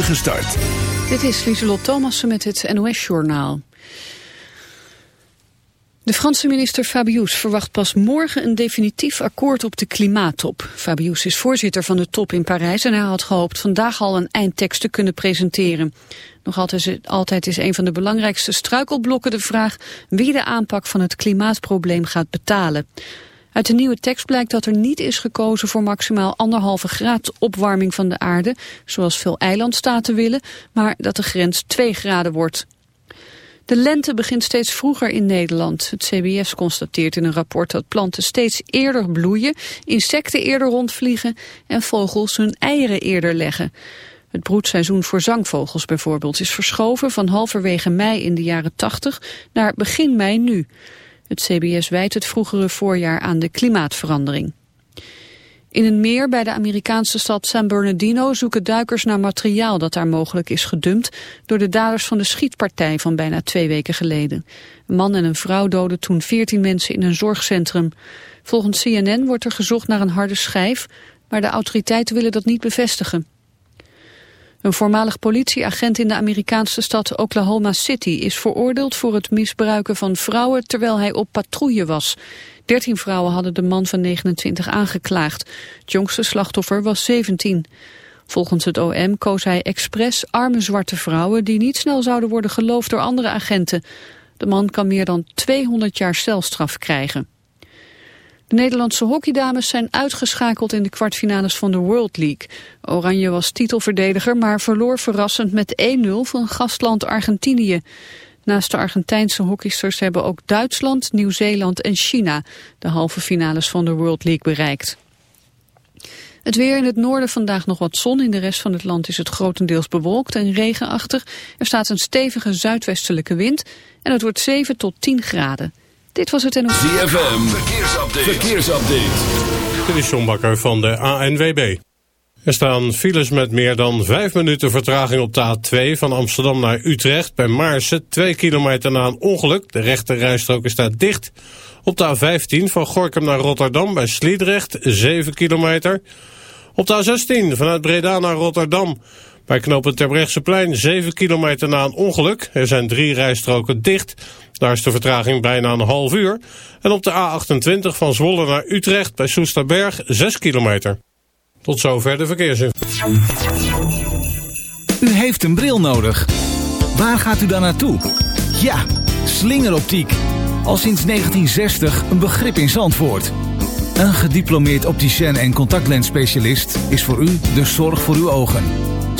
start. Dit is Lieselot Thomassen met het NOS-journaal. De Franse minister Fabius verwacht pas morgen een definitief akkoord op de klimaattop. Fabius is voorzitter van de top in Parijs en hij had gehoopt vandaag al een eindtekst te kunnen presenteren. Nog altijd is een van de belangrijkste struikelblokken de vraag wie de aanpak van het klimaatprobleem gaat betalen. Uit de nieuwe tekst blijkt dat er niet is gekozen voor maximaal anderhalve graad opwarming van de aarde, zoals veel eilandstaten willen, maar dat de grens 2 graden wordt. De lente begint steeds vroeger in Nederland. Het CBS constateert in een rapport dat planten steeds eerder bloeien, insecten eerder rondvliegen en vogels hun eieren eerder leggen. Het broedseizoen voor zangvogels bijvoorbeeld is verschoven van halverwege mei in de jaren 80 naar begin mei nu. Het CBS wijt het vroegere voorjaar aan de klimaatverandering. In een meer bij de Amerikaanse stad San Bernardino zoeken duikers naar materiaal dat daar mogelijk is gedumpt door de daders van de schietpartij van bijna twee weken geleden. Een man en een vrouw doden toen 14 mensen in een zorgcentrum. Volgens CNN wordt er gezocht naar een harde schijf, maar de autoriteiten willen dat niet bevestigen. Een voormalig politieagent in de Amerikaanse stad Oklahoma City is veroordeeld voor het misbruiken van vrouwen terwijl hij op patrouille was. Dertien vrouwen hadden de man van 29 aangeklaagd. Het jongste slachtoffer was 17. Volgens het OM koos hij expres arme zwarte vrouwen die niet snel zouden worden geloofd door andere agenten. De man kan meer dan 200 jaar celstraf krijgen. De Nederlandse hockeydames zijn uitgeschakeld in de kwartfinales van de World League. Oranje was titelverdediger, maar verloor verrassend met 1-0 van gastland Argentinië. Naast de Argentijnse hockeysters hebben ook Duitsland, Nieuw-Zeeland en China de halve finales van de World League bereikt. Het weer in het noorden vandaag nog wat zon. In de rest van het land is het grotendeels bewolkt en regenachtig. Er staat een stevige zuidwestelijke wind en het wordt 7 tot 10 graden. Dit was het en... ZFM, verkeersupdate. verkeersupdate. Dit is John Bakker van de ANWB. Er staan files met meer dan 5 minuten vertraging op de A2 van Amsterdam naar Utrecht. Bij Maarsen, 2 kilometer na een ongeluk. De rechte rijstrook staat dicht. Op de A15 van Gorkum naar Rotterdam bij Sliedrecht, 7 kilometer. Op de A16 vanuit Breda naar Rotterdam. Bij knooppunt Terbrechtseplein 7 kilometer na een ongeluk. Er zijn drie rijstroken dicht. Daar is de vertraging bijna een half uur. En op de A28 van Zwolle naar Utrecht bij Soesterberg 6 kilometer. Tot zover de verkeersinformatie. U heeft een bril nodig. Waar gaat u dan naartoe? Ja, slingeroptiek. Al sinds 1960 een begrip in Zandvoort. Een gediplomeerd opticien en contactlensspecialist is voor u de zorg voor uw ogen.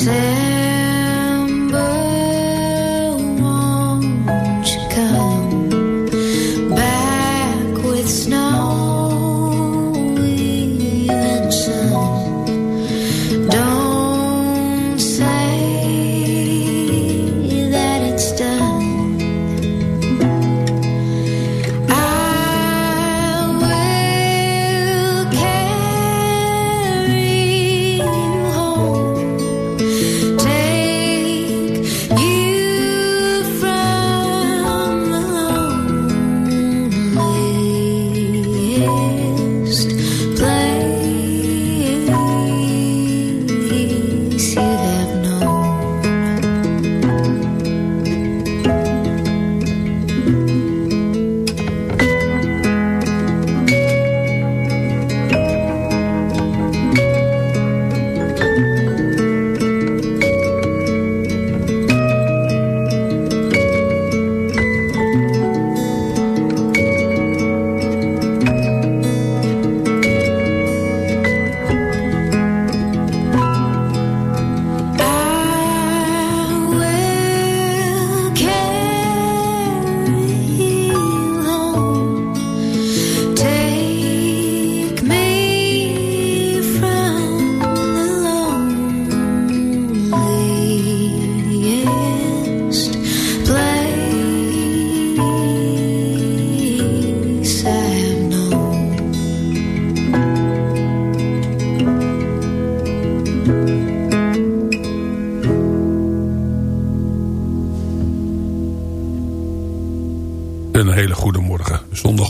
say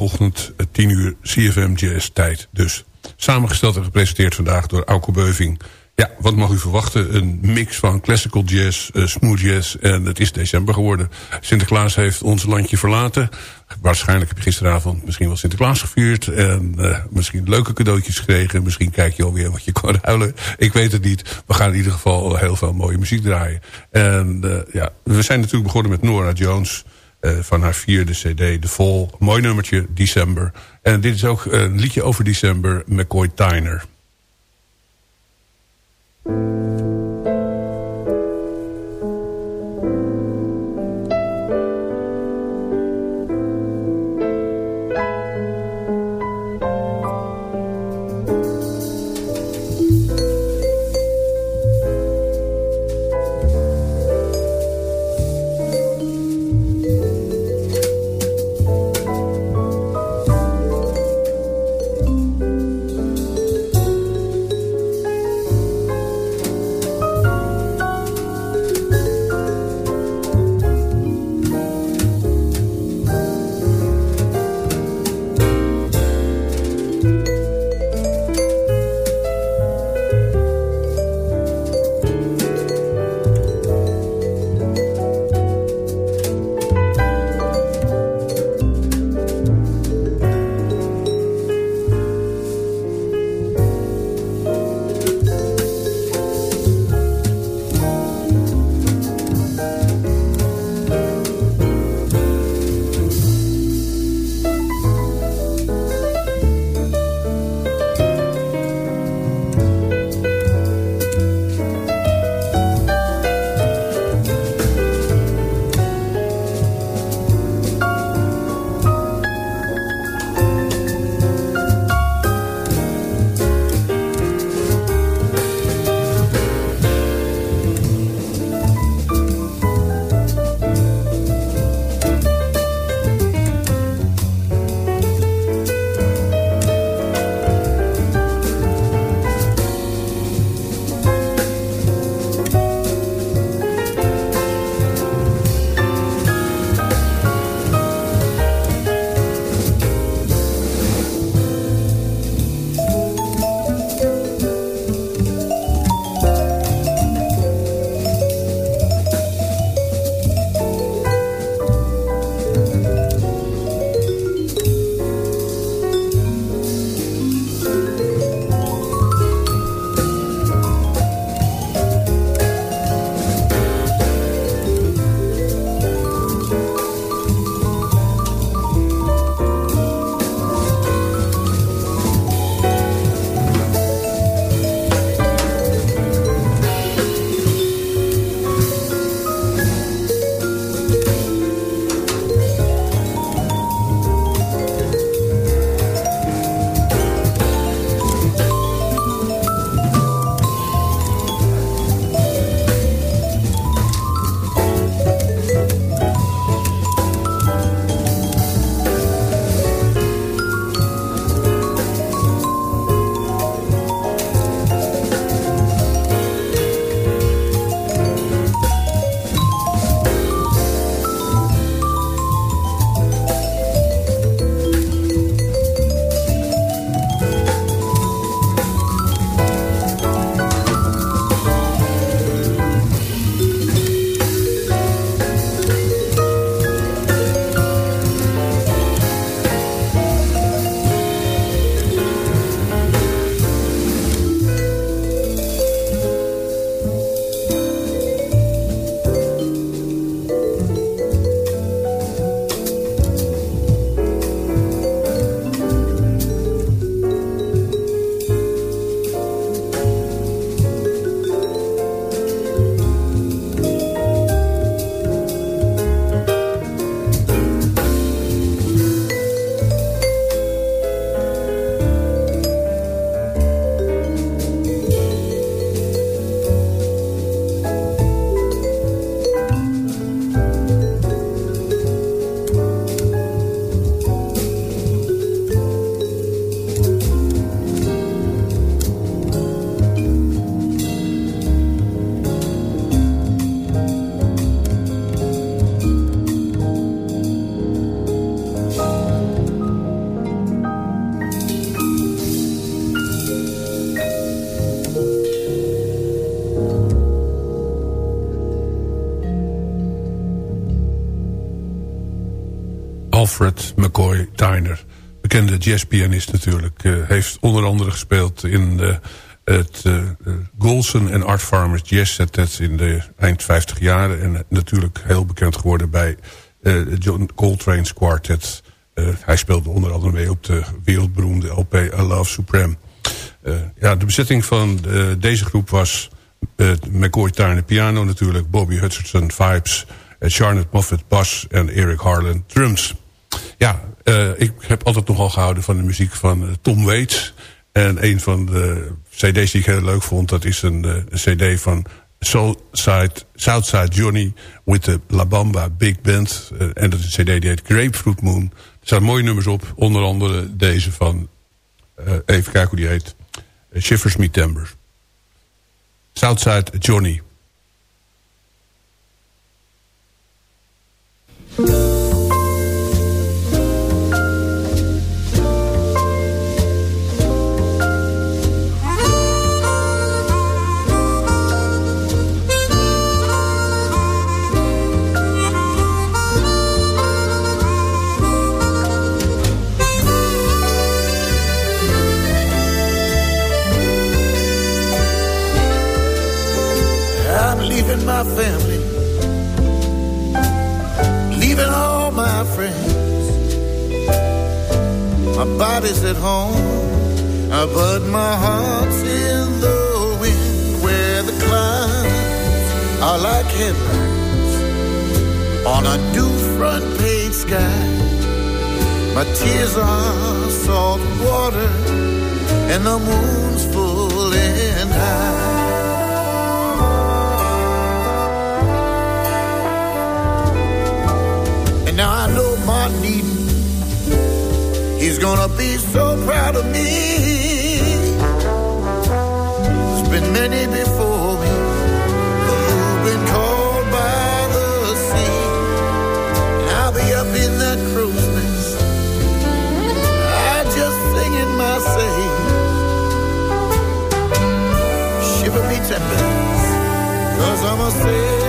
zondagochtend eh, 10 uur CFM Jazz tijd dus. Samengesteld en gepresenteerd vandaag door Auke Beuving. Ja, wat mag u verwachten? Een mix van classical jazz, uh, smooth jazz en het is december geworden. Sinterklaas heeft ons landje verlaten. Waarschijnlijk heb je gisteravond misschien wel Sinterklaas gevierd. En uh, misschien leuke cadeautjes gekregen. Misschien kijk je alweer wat je kan ruilen. Ik weet het niet. We gaan in ieder geval heel veel mooie muziek draaien. En ja, we zijn natuurlijk begonnen met Nora Jones... Uh, van haar vierde cd, The Fall. Mooi nummertje, December. En dit is ook een liedje over December, McCoy Tyner. Alfred McCoy Tyner. Bekende jazzpianist natuurlijk. Uh, heeft onder andere gespeeld in uh, het uh, Golson en Art Farmers Jazz Set in de eind 50 jaren. En natuurlijk heel bekend geworden bij John Coltrane's Quartet. hij speelde onder andere mee op de wereldberoemde LP I Love Supreme. ja, de bezetting van deze groep was McCoy Tyner piano natuurlijk. Bobby Hutcherson vibes... Charlotte Moffat bas en Eric Harlan drums. Ja, uh, ik heb altijd nogal gehouden van de muziek van uh, Tom Waits. En een van de cd's die ik heel leuk vond... dat is een, een cd van Soulside, Southside Johnny... with the La Bamba Big Band. en dat is een cd die heet Grapefruit Moon. Er staan mooie nummers op. Onder andere deze van... even kijken hoe die heet. Shivers Me Timbers. Southside Johnny. My at home, uh, but my heart's in the wind where the clouds are like headlines on a new front page sky. My tears are salt water, and the moon's full and high. Now I know Martin Eden, he's gonna be so proud of me. There's been many before me who've been called by the sea. I'll be up in that crow's nest, I just singing my say. Shiver me timbers, cause I'm a sailing.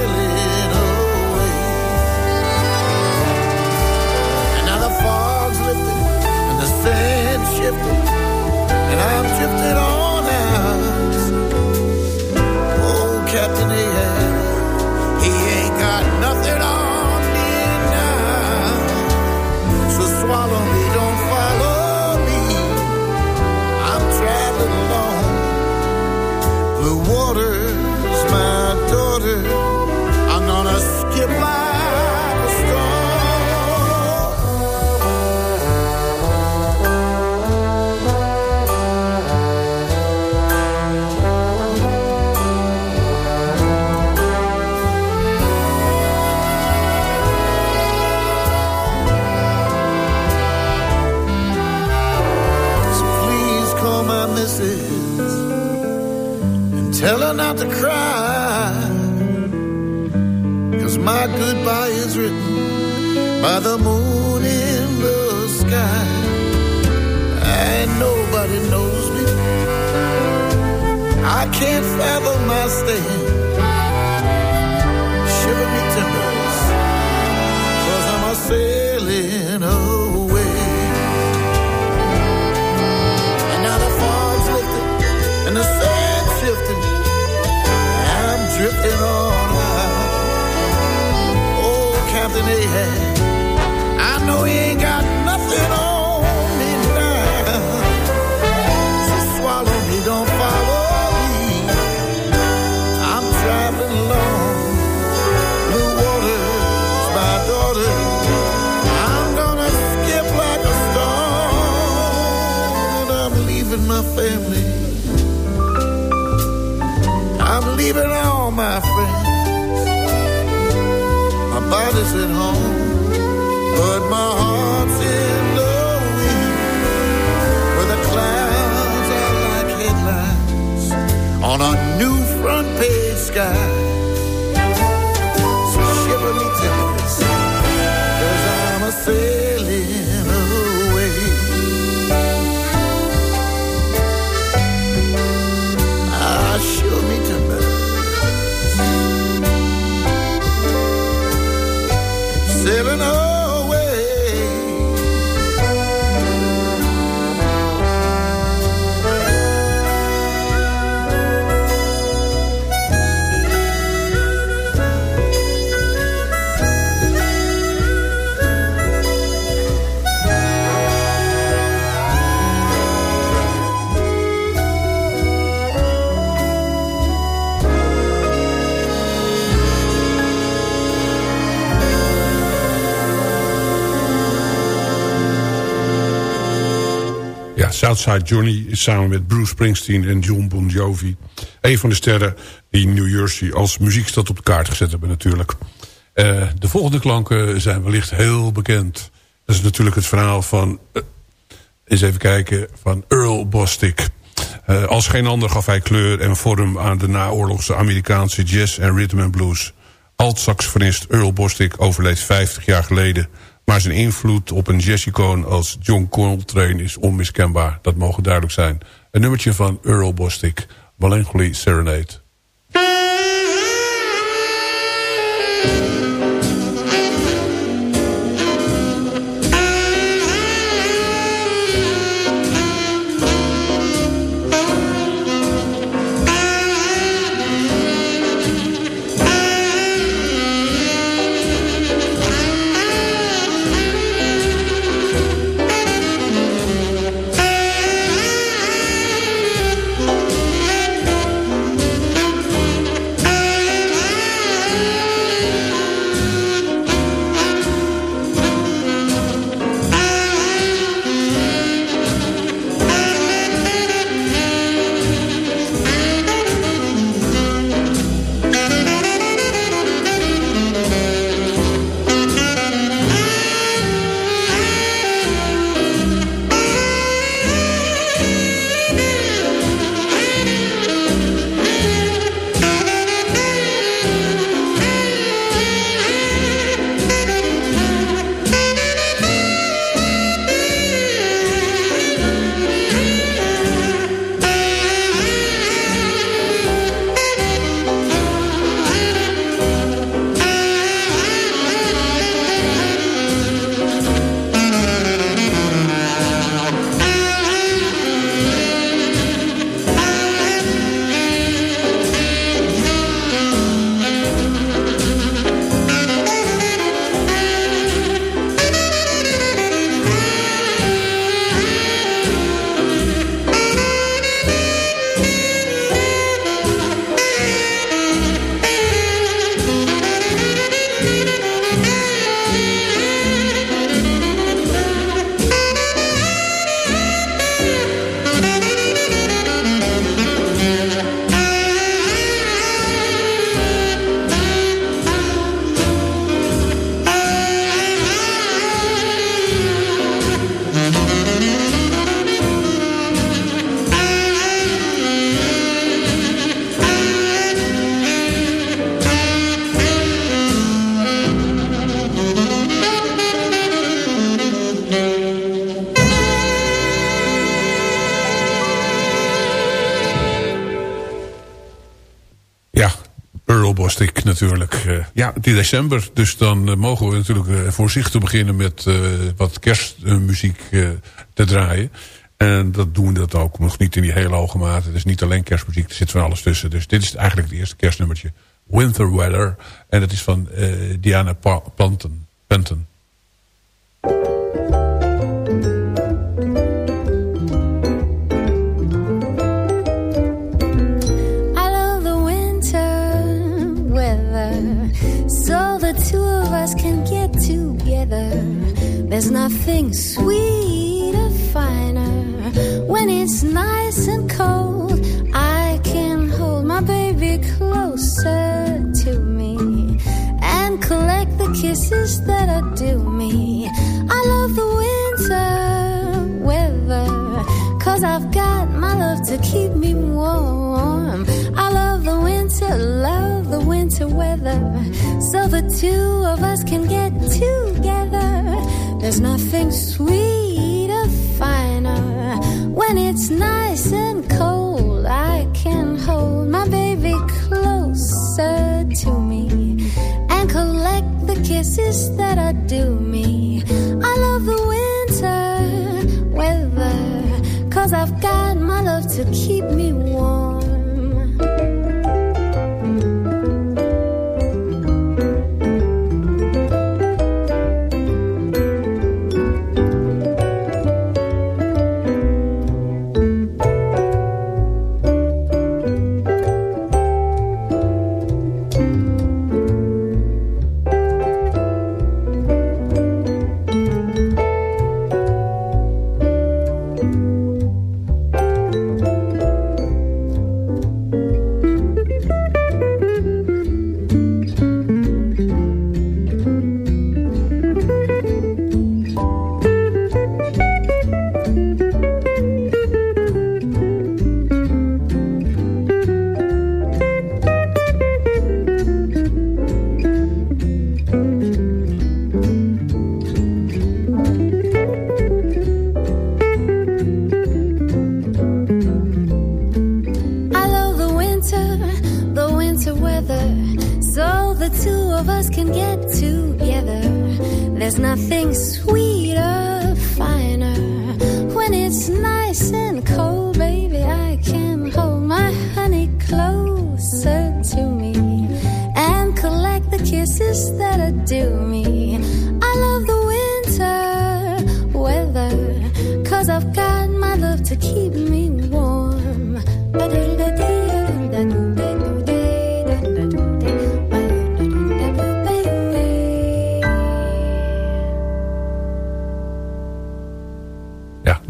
All my body's at home, but my heart's in the wind. Where the clouds are like headlines on a new front page sky. So shiver me timbers, cause I'm a sailing living up. Southside Johnny is samen met Bruce Springsteen en John Bon Jovi... een van de sterren die New Jersey als muziekstad op de kaart gezet hebben natuurlijk. Uh, de volgende klanken zijn wellicht heel bekend. Dat is natuurlijk het verhaal van... Uh, eens even kijken, van Earl Bostic... Uh, als geen ander gaf hij kleur en vorm aan de naoorlogse Amerikaanse jazz en rhythm and blues. Alt-saxofonist Earl Bostic overleed 50 jaar geleden. Maar zijn invloed op een jazzicoon als John Coltrane is onmiskenbaar. Dat mogen duidelijk zijn. Een nummertje van Earl Bostic, Melancholy Serenade. Natuurlijk. Uh, ja, het is december, dus dan uh, mogen we natuurlijk uh, voorzichtig beginnen met wat kerstmuziek te draaien. En dat doen we dat ook nog niet in die hele hoge mate. Het is niet alleen kerstmuziek, er zit van alles tussen. Dus dit is eigenlijk het eerste kerstnummertje. Winter Weather. En dat is van Diana Panton. Penton. Nothing sweeter, finer when it's nice and cold. I can hold my baby closer to me and collect the kisses that are due me. I love the winter weather, cause I've got my love to keep me warm. I love the winter, love the winter weather, so the two of us can get together there's nothing sweeter, finer when it's nice and cold. I can hold my baby closer to me and collect the kisses that are due me. I love the winter weather, cause I've got my love to keep me warm.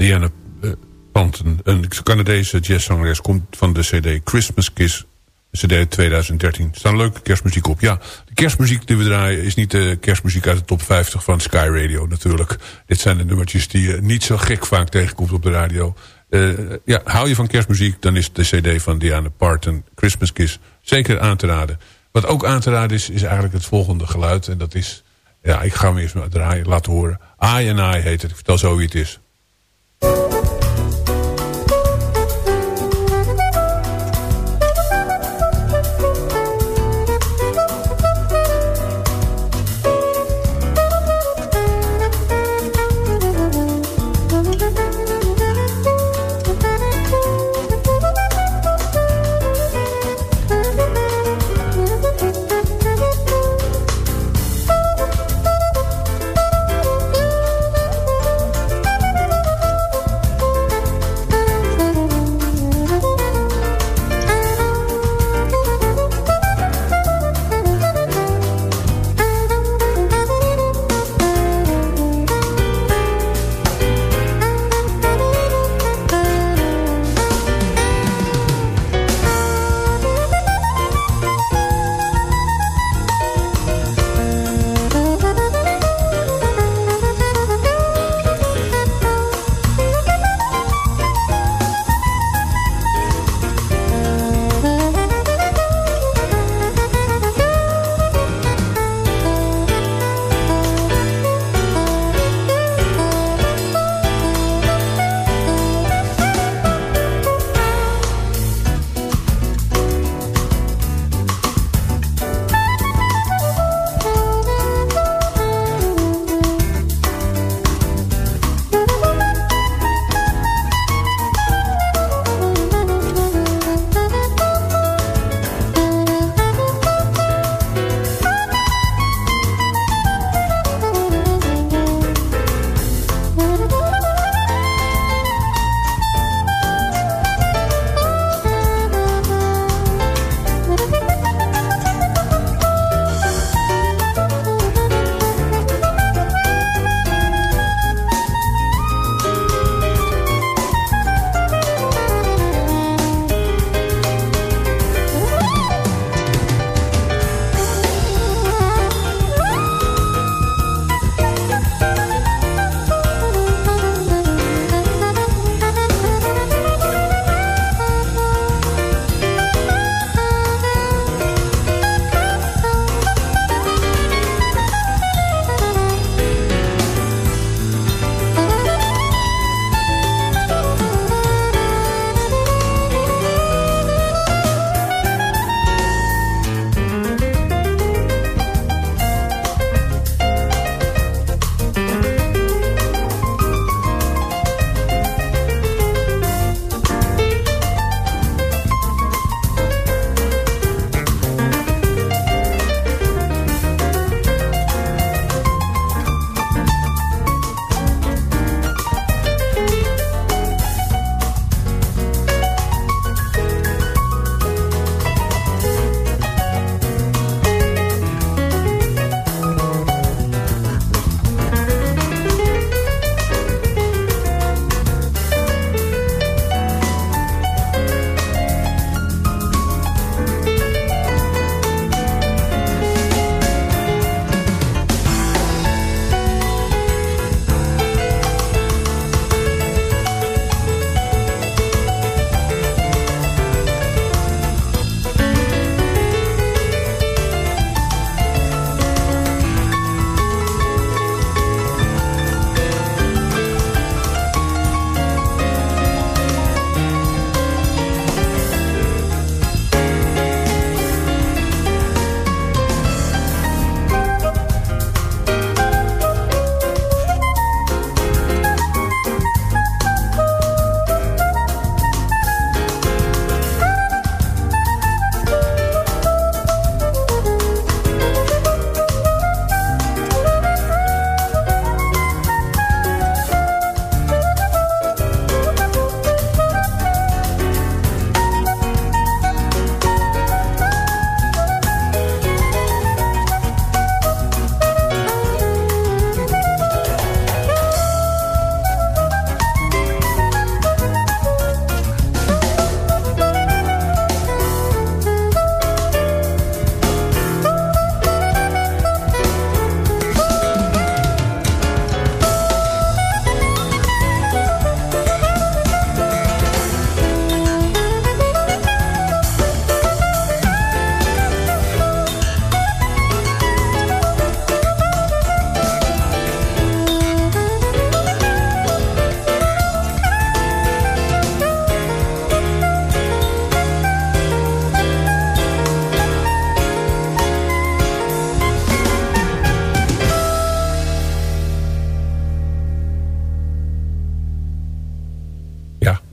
Diana uh, Panten, een Canadese jazzzangeres, komt van de cd Christmas Kiss, cd uit 2013. Er staan leuke kerstmuziek op. Ja, de kerstmuziek die we draaien is niet de kerstmuziek uit de top 50 van Sky Radio natuurlijk. Dit zijn de nummertjes die je niet zo gek vaak tegenkomt op de radio. Uh, ja, hou je van kerstmuziek, dan is de cd van Diana Parton, Christmas Kiss, zeker aan te raden. Wat ook aan te raden is, is eigenlijk het volgende geluid. En dat is, ja, ik ga hem eerst maar draaien, laten horen. I and I heet het, ik vertel zo wie het is. Ja,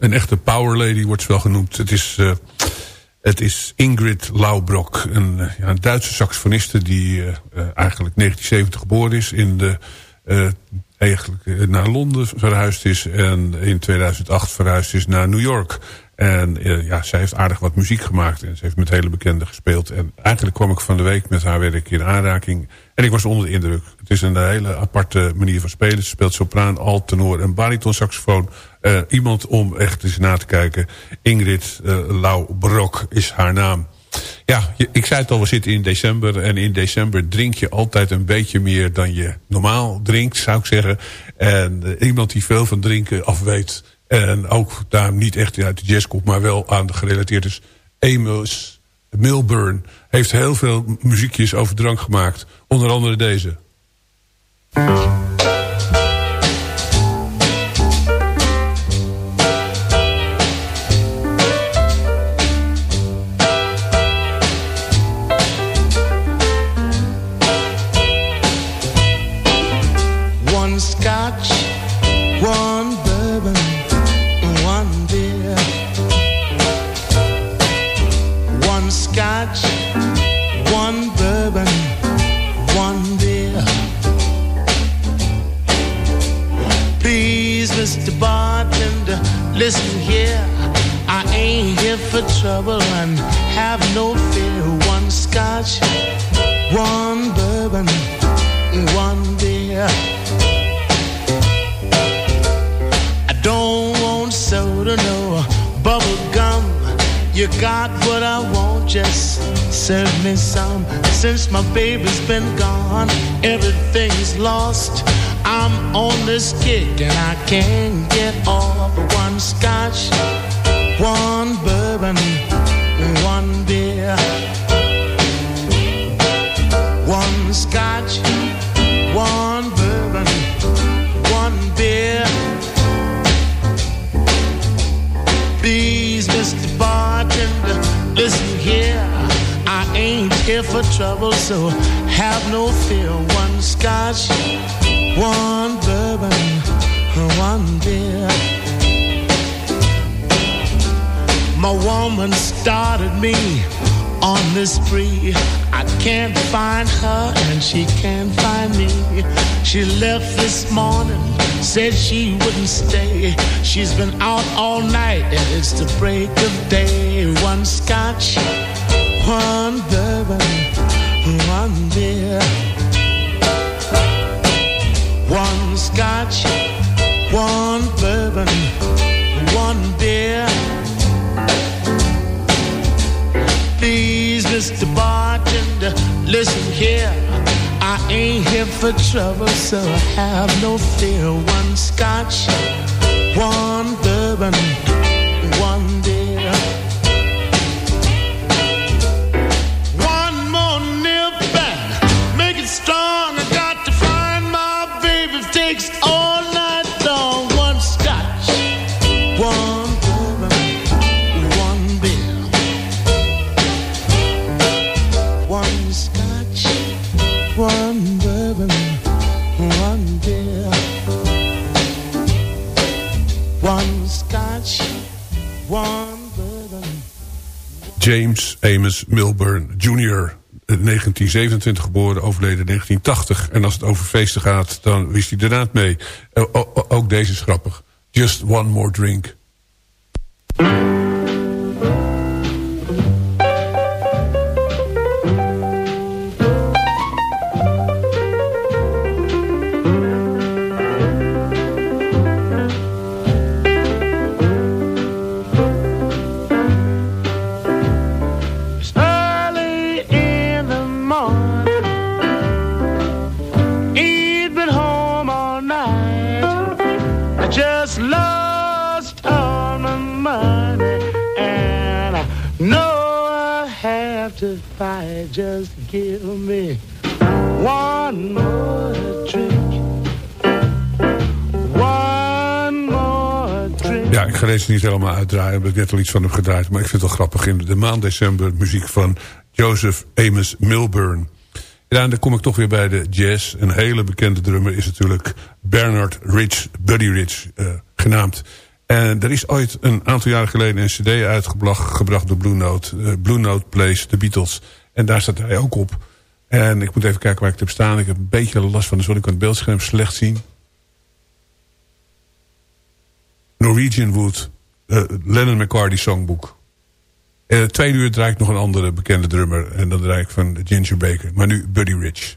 een echte power lady wordt ze wel genoemd. Het is, uh, het is Ingrid Laubrok, een, uh, ja, een Duitse saxofoniste... die uh, eigenlijk 1970 geboren is... in de, eigenlijk naar Londen verhuisd is... en in 2008 verhuisd is naar New York. En ja, zij heeft aardig wat muziek gemaakt... en ze heeft met hele bekenden gespeeld. En eigenlijk kwam ik van de week met haar werk in aanraking... En ik was onder de indruk. Het is een hele aparte manier van spelen. Ze speelt sopraan, alt, tenor en bariton saxofoon. Uh, iemand om echt eens na te kijken. Ingrid uh, Lau Brok is haar naam. Ja, ik zei het al, we zitten in december. En in december drink je altijd een beetje meer dan je normaal drinkt, zou ik zeggen. En iemand die veel van drinken af weet. En ook daar niet echt uit de jazz komt, maar wel aan de gerelateerd is. Amos Milburn heeft heel veel muziekjes over drank gemaakt. Onder andere deze. One bourbon, one beer. I don't want soda, no bubble gum. You got what I want, just serve me some. Since my baby's been gone, everything's lost. I'm on this kick and I can't get off. One scotch, one bourbon, one beer. Scotch, one bourbon, one beer. Please, Mr. Bartender, listen here. I ain't here for trouble, so have no fear. One scotch, one bourbon, one beer. My woman started me on this spree. Can't find her and she can't find me. She left this morning, said she wouldn't stay. She's been out all night and it's the break of day. One scotch, one bourbon, one beer. One scotch, one bourbon, one beer. Please, Mr. Bartender, listen here. I ain't here for trouble, so I have no fear. One scotch, one bourbon, one beer. Amos Milburn Jr. 1927 geboren, overleden 1980. En als het over feesten gaat, dan wist hij de raad mee. O- ook deze is grappig. Just one more drink. Give me one more drink. One more drink. Ja, ik ga deze niet helemaal uitdraaien. Ik heb net al iets van hem gedraaid. Maar ik vind het wel grappig. In de maand december muziek van Joseph Amos Milburn. Ja, en dan kom ik toch weer bij de jazz. Een hele bekende drummer is natuurlijk Bernard Rich, Buddy Rich eh, genaamd. En er is ooit een aantal jaren geleden een cd uitgebracht door Blue Note. Uh, Blue Note Plays The Beatles. En daar staat hij ook op. En ik moet even kijken waar ik het heb staan. Ik heb een beetje last van, dus wil ik aan het beeldscherm slecht zien. Norwegian Wood. Uh, Lennon McCarthy Songbook. En het tweede uur draai ik nog een andere bekende drummer. En dan draai ik van Ginger Baker. Maar nu Buddy Rich.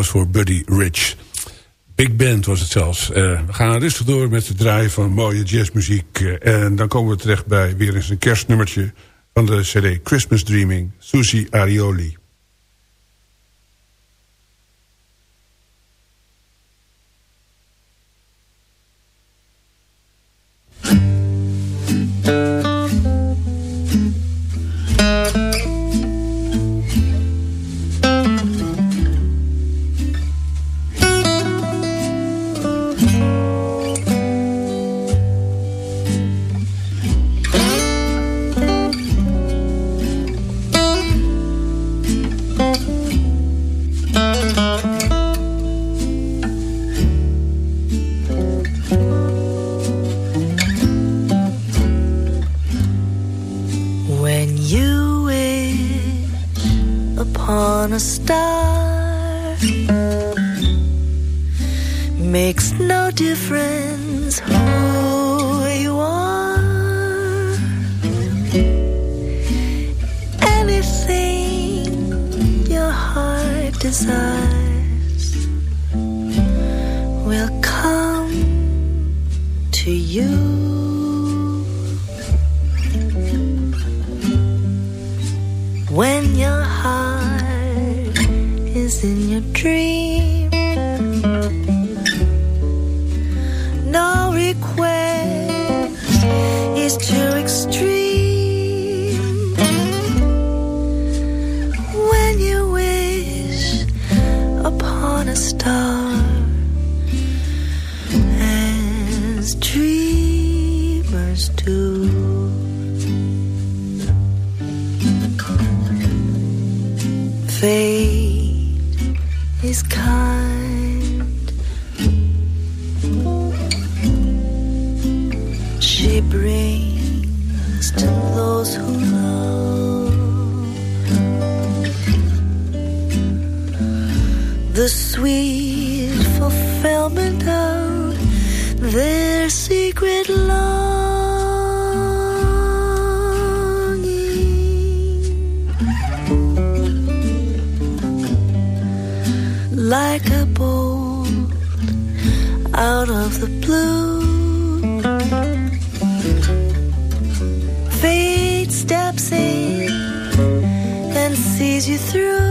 Applaus voor Buddy Rich. Big Band was het zelfs. Uh, we gaan rustig door met het draaien van mooie jazzmuziek. Uh, en dan komen we terecht bij weer eens een kerstnummertje... van de cd Christmas Dreaming, Susie Arioli. Out of the blue. Fate steps in and sees you through.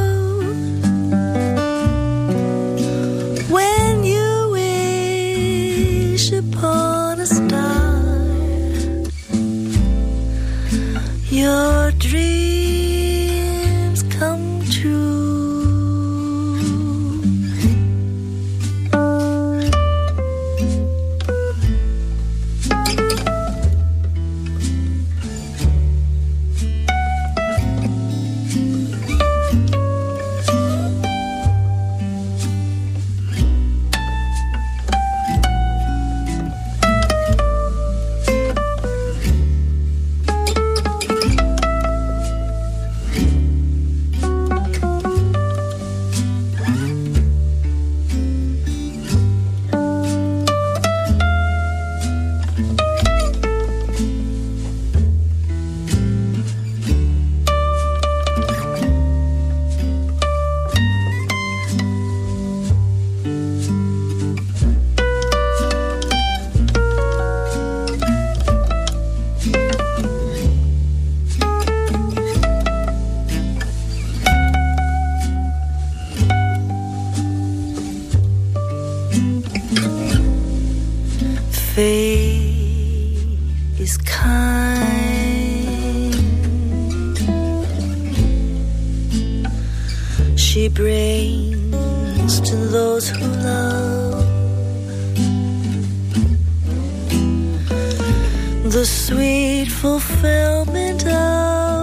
The sweet fulfillment of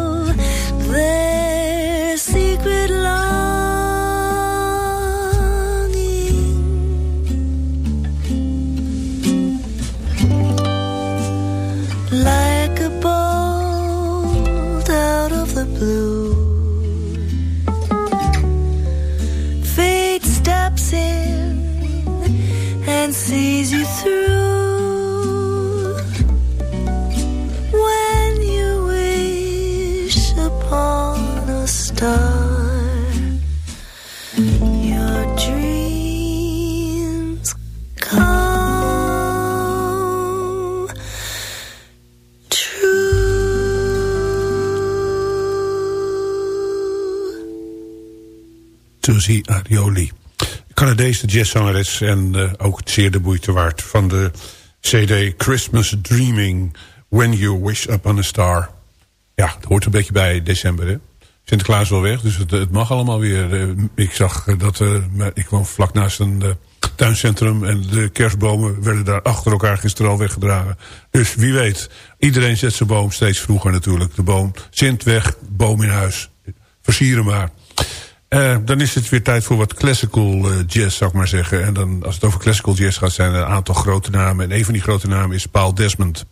Susie Arioli. Canadese jazzzangeres en eh, ook zeer de moeite waard... van de CD Christmas Dreaming... When You Wish Upon a Star. Ja, het hoort een beetje bij december, hè? Sinterklaas wel weg, dus het, het mag allemaal weer. Eh, ik zag eh, dat... ik woon vlak naast een tuincentrum... en de kerstbomen werden daar achter elkaar gisteren al weggedragen. Dus wie weet, iedereen zet zijn boom steeds vroeger natuurlijk. De boom, Sint weg, boom in huis. Versieren maar. Eh, dan is het weer tijd voor wat classical eh, jazz, zou ik maar zeggen. En dan, als het over classical jazz gaat, zijn er een aantal grote namen. En een van die grote namen is Paul Desmond.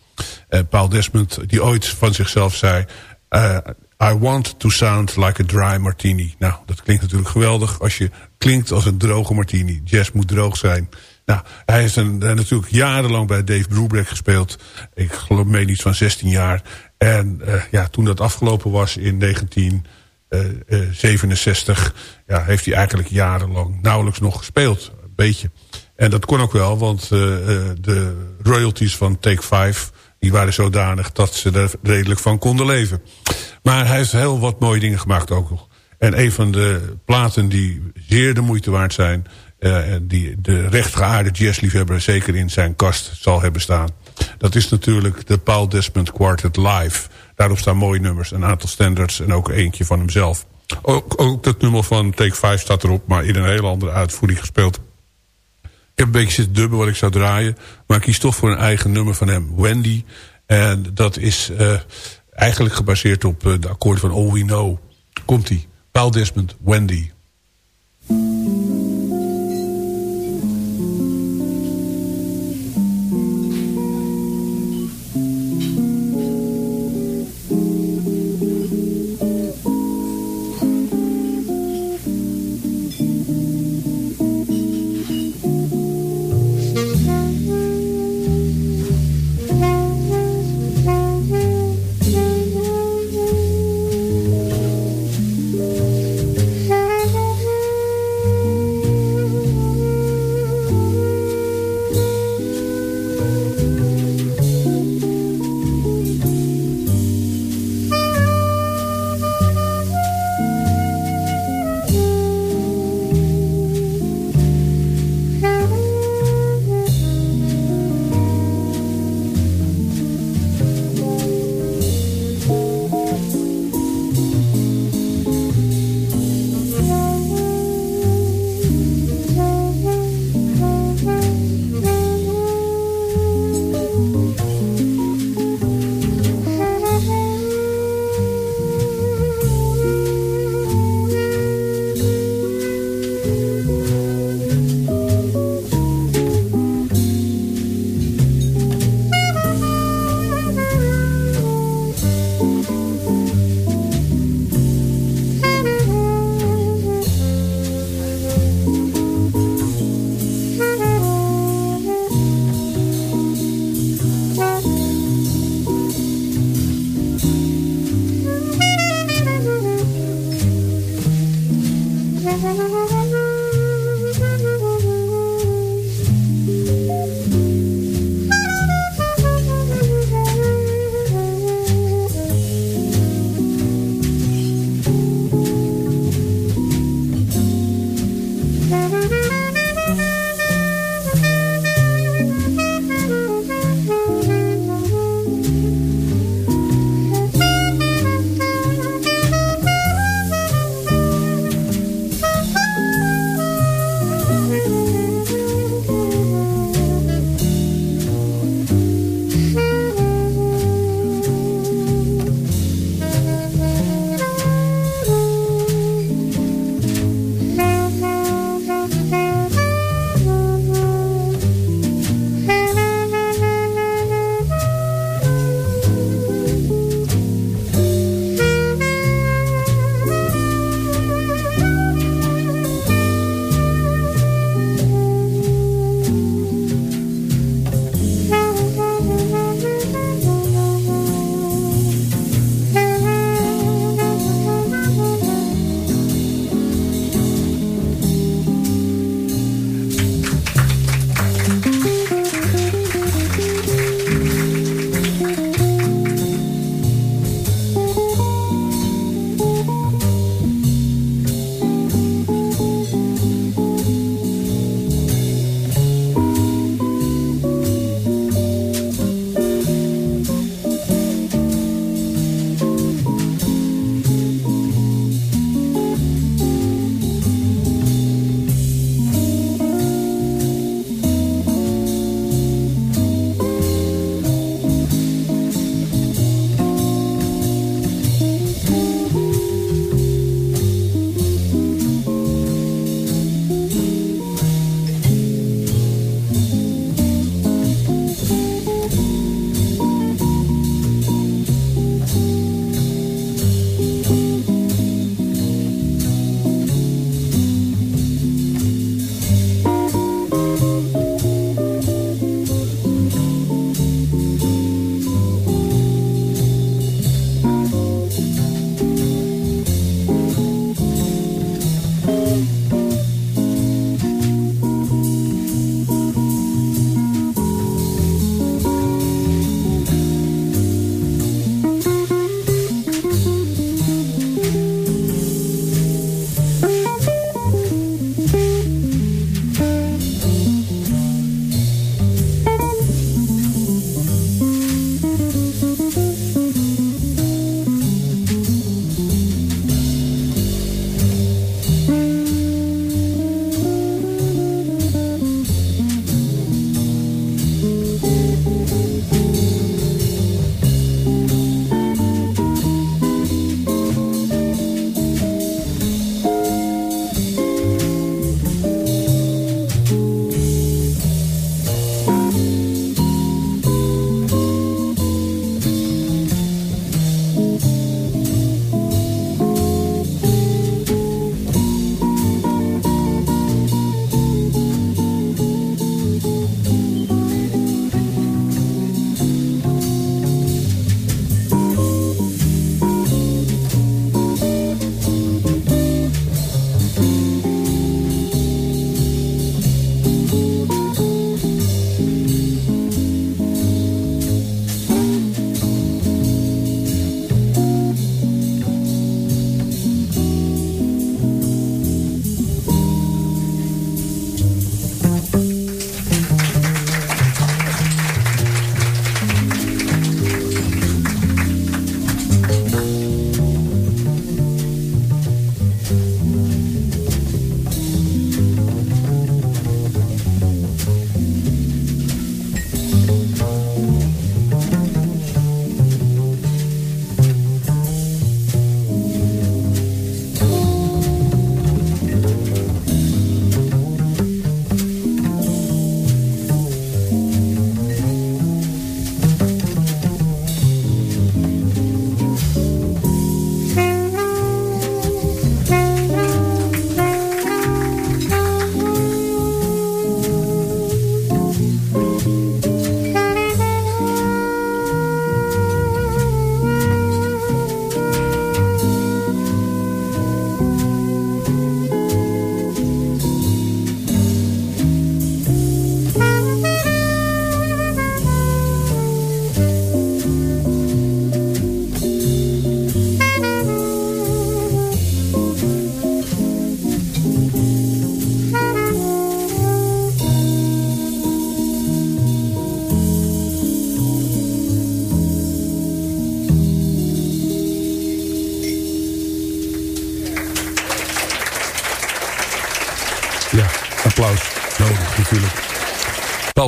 Eh, Paul Desmond, die ooit van zichzelf zei... I want to sound like a dry martini. Nou, dat klinkt natuurlijk geweldig als je klinkt als een droge martini. Jazz moet droog zijn. Nou, hij heeft een, natuurlijk jarenlang bij Dave Brubeck gespeeld. Ik geloof meen iets van 16 jaar. En ja, toen dat afgelopen was in 19... eh, eh, 67 ja, heeft hij eigenlijk jarenlang nauwelijks nog gespeeld. Een beetje. En dat kon ook wel, want eh, eh, de royalties van Take 5... die waren zodanig dat ze er redelijk van konden leven. Maar hij heeft heel wat mooie dingen gemaakt ook nog. En een van de platen die zeer de moeite waard zijn... Uh, die de rechtgeaarde jazzliefhebber zeker in zijn kast zal hebben staan... dat is natuurlijk de Paul Desmond Quartet Live. Daarop staan mooie nummers, een aantal standards en ook eentje van hemzelf. Ook, ook dat nummer van Take 5 staat erop, maar in een hele andere uitvoering gespeeld. Ik heb een beetje zitten dubben wat ik zou draaien. Maar ik kies toch voor een eigen nummer van hem, Wendy. En dat is uh, eigenlijk gebaseerd op uh, de akkoorden van All We Know. Komt-ie. Paul Desmond, Wendy.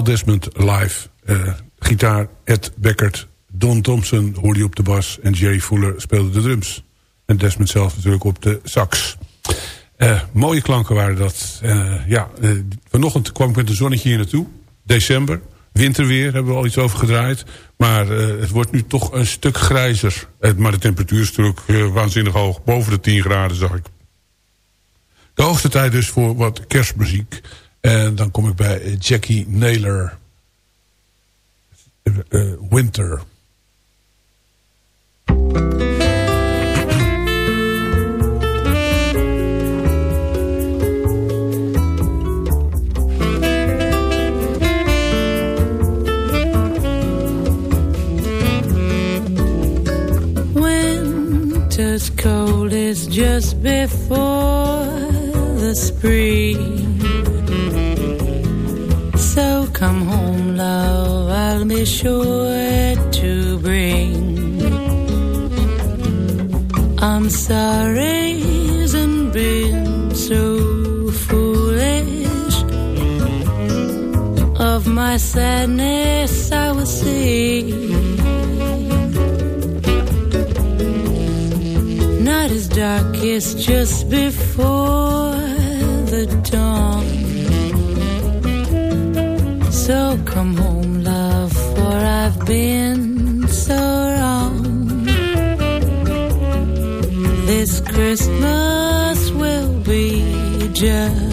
Desmond live. eh, gitaar Ed Beckert. Don Thompson hoorde je op de bas. En Jerry Fuller speelde de drums. En Desmond zelf natuurlijk op de sax. Eh, mooie klanken waren dat. Eh, ja, vanochtend kwam ik met een zonnetje hier naartoe. December. Winterweer hebben we al iets over gedraaid. Maar het wordt nu toch een stuk grijzer. Maar de temperatuur is natuurlijk waanzinnig hoog. Boven de 10 graden zag ik. De hoogste tijd dus voor wat kerstmuziek. En dan kom ik bij Jackie Naylor. Eh, eh, Winter. Winter's cold is just before the spring. So come home, love, I'll be sure to bring. I'm sorry, and been so foolish. Of my sadness, I will see. Night is darkest just before 界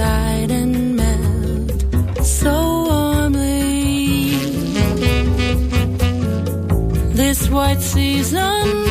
and melt so warmly. This white season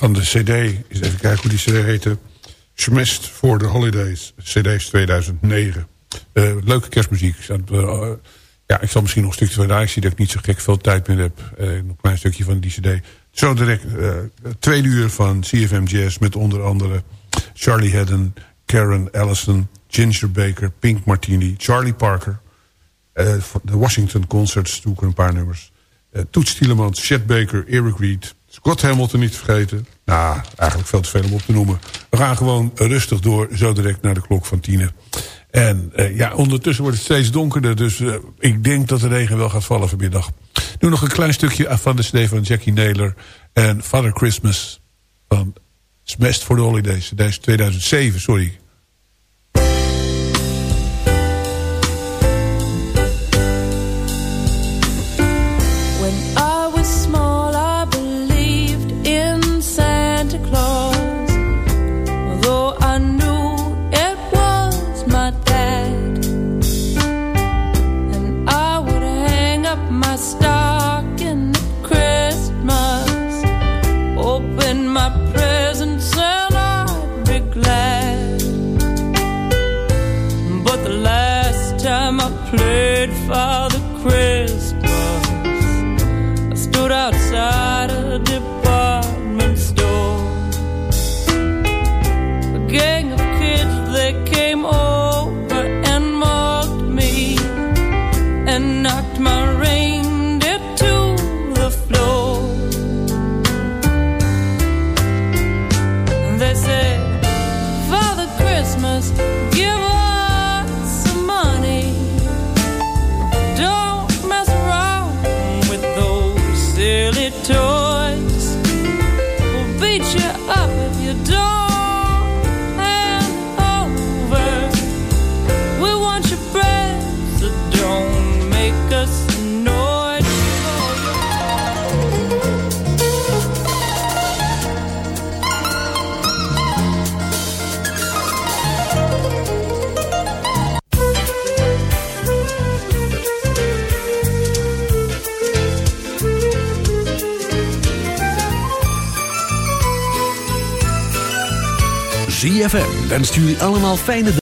van de cd. Eens even kijken hoe die cd heette. Schmest for the Holidays. cd's 2009. Eh, leuke kerstmuziek. Eh, ja, ik zal misschien nog een stukje van. Ik zie dat ik niet zo gek veel tijd meer heb. Eh, nog een klein stukje van die cd. Zo direct tweede uur van CFM Jazz. Met onder andere Charlie Haddon, Karen Allison, Ginger Baker, Pink Martini, Charlie Parker. de Washington Concerts, doe ik een paar nummers. Toets Tielemans, Chet Baker, Eric Reed. Scott Hamilton niet te vergeten. Nou, eigenlijk veel te veel om op te noemen. We gaan gewoon rustig door, zo direct naar de klok van tienen. En eh, ja, ondertussen wordt het steeds donkerder. Dus eh, ik denk dat de regen wel gaat vallen vanmiddag. Nu nog een klein stukje van de cd van Jackie Naylor. En Father Christmas van Smashed for the Holidays. Dat is 2007, sorry. ZFM wenst jullie allemaal fijne